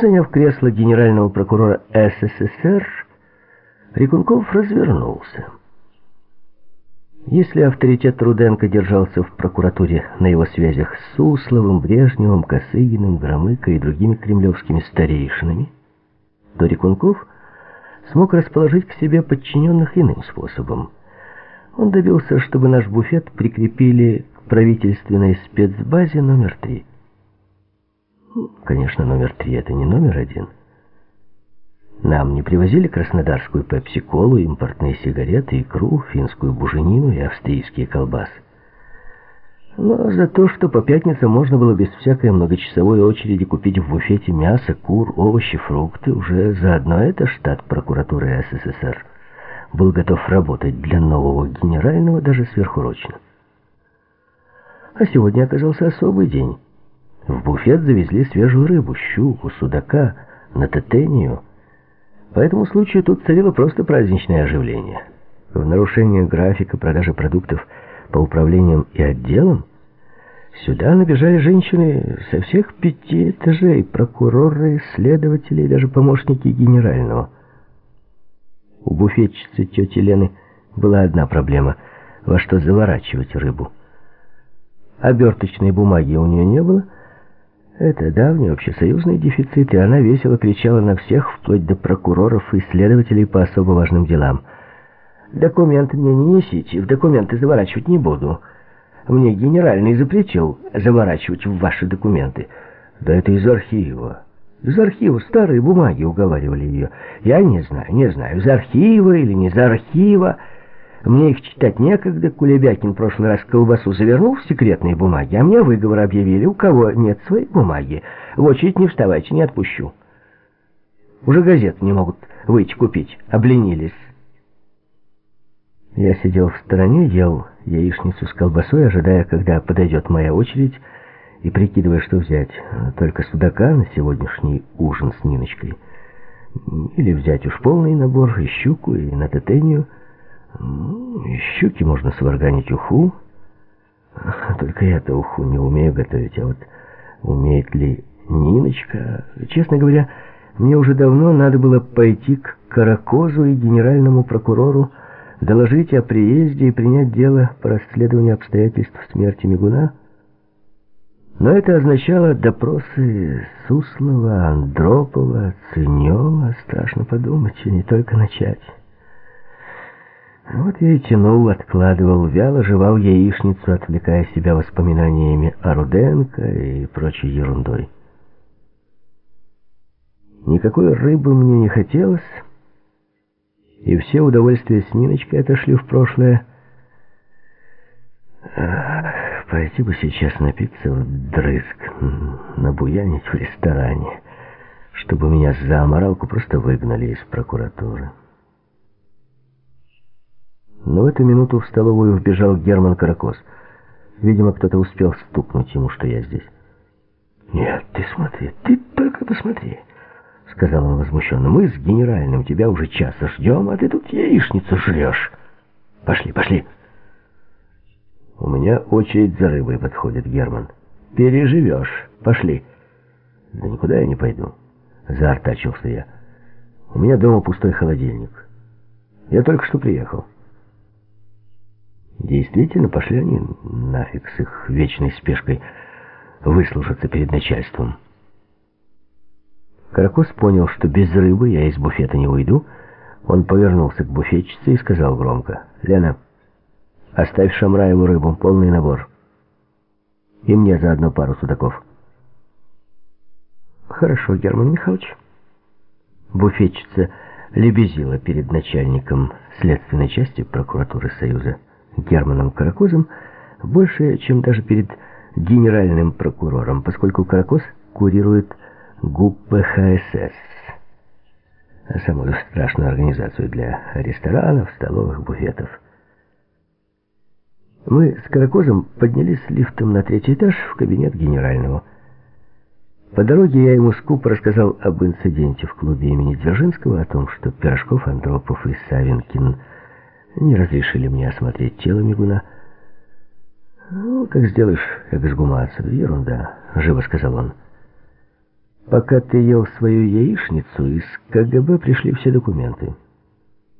Заняв кресло генерального прокурора СССР, Рекунков развернулся. Если авторитет Руденко держался в прокуратуре на его связях с Сусловым, Брежневым, Косыгиным, Громыко и другими кремлевскими старейшинами, то Рекунков смог расположить к себе подчиненных иным способом. Он добился, чтобы наш буфет прикрепили к правительственной спецбазе номер три. Конечно, номер три — это не номер один — нам не привозили краснодарскую пепси-колу, импортные сигареты, икру, финскую буженину и австрийские колбасы. Но за то, что по пятницам можно было без всякой многочасовой очереди купить в буфете мясо, кур, овощи, фрукты, уже заодно это штат прокуратуры СССР был готов работать для нового генерального даже сверхурочно. А сегодня оказался особый день. В буфет завезли свежую рыбу, щуку, судака, натетению — по этому случаю тут царило просто праздничное оживление. В нарушение графика продажи продуктов по управлениям и отделам сюда набежали женщины со всех пяти этажей, прокуроры, следователи и даже помощники генерального. У буфетчицы тети Лены была одна проблема — во что заворачивать рыбу. Оберточной бумаги у нее не было — это давний общесоюзный дефицит, и она весело кричала на всех, вплоть до прокуроров и следователей по особо важным делам. «Документы мне не несите, в документы заворачивать не буду. Мне генеральный запретил заворачивать в ваши документы». «Да это из архива». «Из архива старые бумаги», — уговаривали ее. «Я не знаю, не знаю, из архива или не из архива». Мне их читать некогда. Кулебякин в прошлый раз колбасу завернул в секретные бумаги, а мне выговор объявили. У кого нет своей бумаги, в очередь не вставайте, не отпущу. Уже газеты не могут выйти купить, обленились. Я сидел в стороне, ел яичницу с колбасой, ожидая, когда подойдет моя очередь, и прикидывая, что взять. Только судака на сегодняшний ужин с Ниночкой. Или взять уж полный набор, и щуку, и на из щуки можно сварганить уху. Только я-то уху не умею готовить, а вот умеет ли Ниночка? Честно говоря, мне уже давно надо было пойти к Каракозу и генеральному прокурору, доложить о приезде и принять дело по расследованию обстоятельств смерти Мигуна. Но это означало допросы Суслова, Андропова, Ценева. Страшно подумать, и не только начать. Вот я и тянул, откладывал, вяло жевал яичницу, отвлекая себя воспоминаниями о Руденко и прочей ерундой. Никакой рыбы мне не хотелось, и все удовольствия с Ниночкой отошли в прошлое. Ах, пойти бы сейчас напиться в дрызг, набуянить в ресторане, чтобы меня за аморалку просто выгнали из прокуратуры. Но в эту минуту в столовую вбежал Герман Каракос. Видимо, кто-то успел стукнуть ему, что я здесь. «Нет, ты смотри, ты только посмотри», — сказал он возмущенно. «Мы с генеральным тебя уже часа ждем, а ты тут яичницу жрешь. Пошли, пошли». «У меня очередь за рыбой подходит, Герман. Переживешь. Пошли». «Да никуда я не пойду», — заортачился я. «У меня дома пустой холодильник. Я только что приехал». Действительно, пошли они нафиг с их вечной спешкой выслужиться перед начальством. Каракос понял, что без рыбы я из буфета не уйду. Он повернулся к буфетчице и сказал громко, «Лена, оставь Шамраеву рыбу, полный набор. И мне заодно пару судаков». «Хорошо, Герман Михайлович». Буфетчица лебезила перед начальником следственной части прокуратуры Союза. Германом Каракозом больше, чем даже перед генеральным прокурором, поскольку Каракоз курирует ГУПХСС, самую страшную организацию для ресторанов, столовых, буфетов. Мы с Каракозом поднялись лифтом на третий этаж в кабинет генерального. По дороге я ему скупо рассказал об инциденте в клубе имени Дзержинского, о том, что Пирожков, Андропов и Савинкин – не разрешили мне осмотреть тело Мигуна. «Ну, как сделаешь эксгумацию, ерунда», — живо сказал он. Пока ты ел свою яичницу, из КГБ пришли все документы.